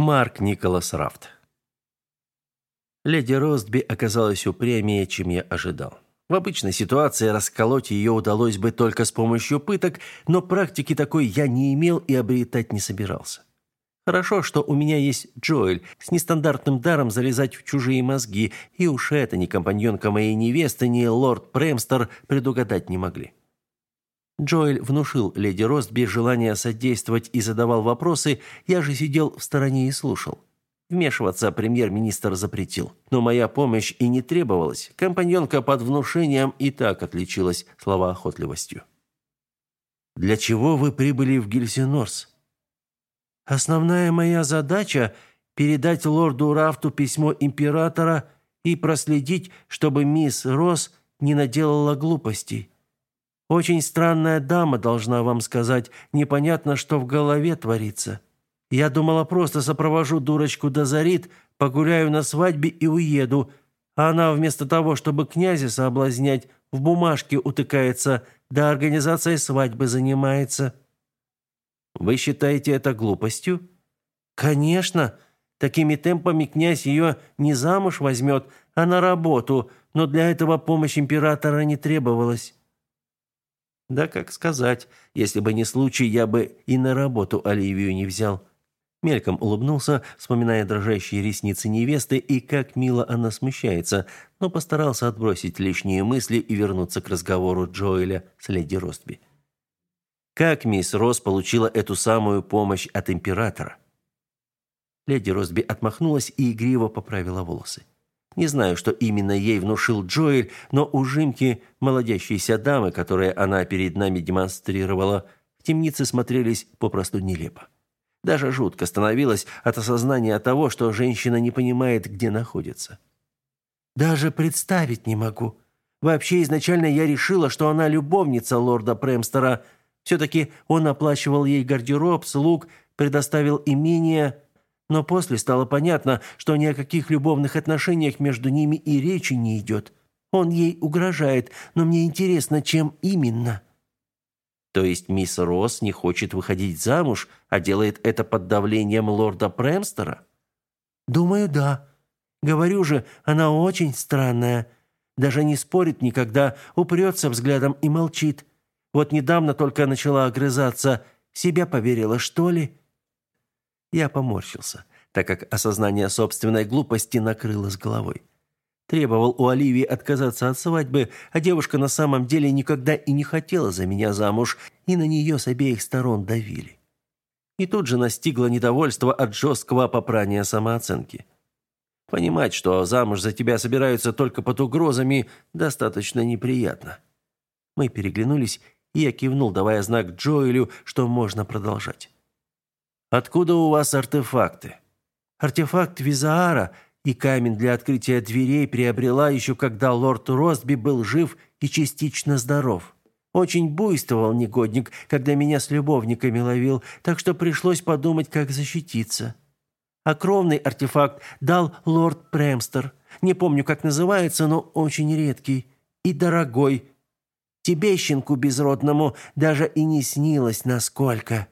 Марк Николас Рафт. Леди Ростби оказалась упрямее, чем я ожидал. В обычной ситуации расколоть ее удалось бы только с помощью пыток, но практики такой я не имел и обретать не собирался. Хорошо, что у меня есть Джоэль с нестандартным даром залезать в чужие мозги, и уж это ни компаньонка моей невесты, ни лорд Премстер предугадать не могли. Джоэль внушил леди Ростби желание содействовать и задавал вопросы, я же сидел в стороне и слушал. Вмешиваться премьер-министр запретил, но моя помощь и не требовалась. Компаньонка под внушением и так отличилась словоохотливостью. «Для чего вы прибыли в Гельсинорс?» «Основная моя задача – передать лорду Рафту письмо императора и проследить, чтобы мисс Росс не наделала глупостей. Очень странная дама, должна вам сказать. Непонятно, что в голове творится. Я думала, просто сопровожу дурочку до Зарит, погуляю на свадьбе и уеду. А она вместо того, чтобы князя соблазнять, в бумажке утыкается, да организацией свадьбы занимается. Вы считаете это глупостью? Конечно. Такими темпами князь ее не замуж возьмет, а на работу, но для этого помощь императора не требовалась. Да как сказать, если бы не случай, я бы и на работу Оливию не взял. Мельком улыбнулся, вспоминая дрожащие ресницы невесты и как мило она смущается, но постарался отбросить лишние мысли и вернуться к разговору Джоэля с леди Ростби. Как мисс Росс получила эту самую помощь от императора? Леди Ростби отмахнулась и игриво поправила волосы. Не знаю, что именно ей внушил Джоэль, но ужимки молодящейся дамы, которые она перед нами демонстрировала, в темнице смотрелись попросту нелепо. Даже жутко становилось от осознания того, что женщина не понимает, где находится. Даже представить не могу. Вообще изначально я решила, что она любовница лорда Премстера. все таки он оплачивал ей гардероб, слуг, предоставил имение, но после стало понятно, что ни о каких любовных отношениях между ними и речи не идет. Он ей угрожает, но мне интересно, чем именно. То есть мисс Росс не хочет выходить замуж, а делает это под давлением лорда Премстера? Думаю, да. Говорю же, она очень странная. Даже не спорит никогда, упрется взглядом и молчит. Вот недавно только начала огрызаться. Себя поверила, что ли? Я поморщился, так как осознание собственной глупости накрыло с головой. Требовал у Оливии отказаться от свадьбы, а девушка на самом деле никогда и не хотела за меня замуж, и на нее с обеих сторон давили. И тут же настигло недовольство от жесткого попрания самооценки. Понимать, что замуж за тебя собираются только под угрозами, достаточно неприятно. Мы переглянулись, и я кивнул, давая знак Джоэлю, что можно продолжать. Откуда у вас артефакты? Артефакт Визаара и камень для открытия дверей приобрела еще когда лорд Ростби был жив и частично здоров. Очень буйствовал негодник, когда меня с любовниками ловил, так что пришлось подумать, как защититься. А кровный артефакт дал лорд Премстер. Не помню, как называется, но очень редкий и дорогой. Тебе, щенку безродному, даже и не снилось, насколько.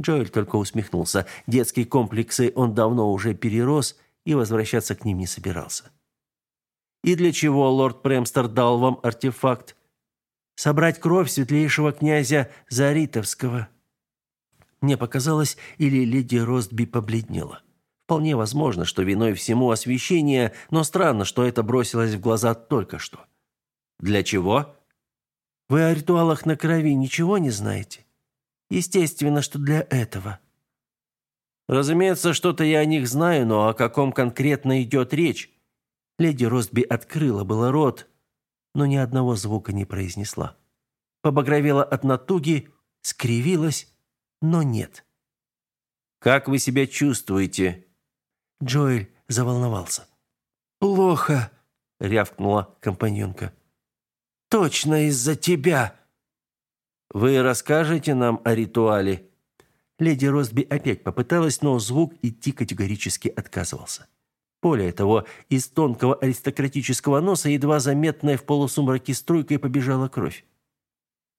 Джоэль только усмехнулся. Детские комплексы он давно уже перерос и возвращаться к ним не собирался. «И для чего лорд Премстер дал вам артефакт?» «Собрать кровь светлейшего князя Заритовского». Мне показалось, или леди Ростби побледнела. Вполне возможно, что виной всему освещение, но странно, что это бросилось в глаза только что. «Для чего?» «Вы о ритуалах на крови ничего не знаете?» Естественно, что для этого. Разумеется, что-то я о них знаю, но о каком конкретно идет речь? Леди Ростби открыла было рот, но ни одного звука не произнесла. Побагровела от натуги, скривилась, но нет. Как вы себя чувствуете? Джоэль заволновался. Плохо, рявкнула компаньонка. Точно из-за тебя. Вы расскажете нам о ритуале?» Леди Ростби опять попыталась, но звук идти категорически отказывался. Более того, из тонкого аристократического носа едва заметная в полусумраке струйкой побежала кровь.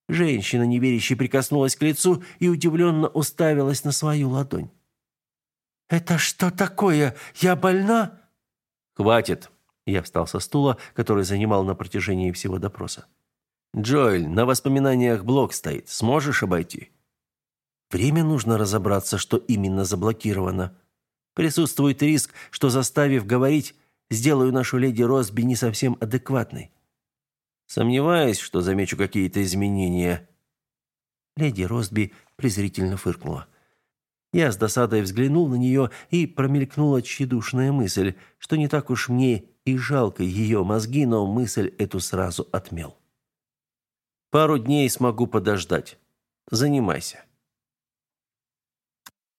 Женщина, неверяще прикоснулась к лицу и удивленно уставилась на свою ладонь. «Это что такое? Я больна?» «Хватит!» Я встал со стула, который занимал на протяжении всего допроса. «Джоэль, на воспоминаниях блок стоит. Сможешь обойти?» «Время нужно разобраться, что именно заблокировано. Присутствует риск, что, заставив говорить, сделаю нашу леди Росби не совсем адекватной. Сомневаюсь, что замечу какие-то изменения». Леди Росби презрительно фыркнула. Я с досадой взглянул на нее, и промелькнула тщедушная мысль, что не так уж мне и жалко ее мозги, но мысль эту сразу отмел. «Пару дней смогу подождать. Занимайся».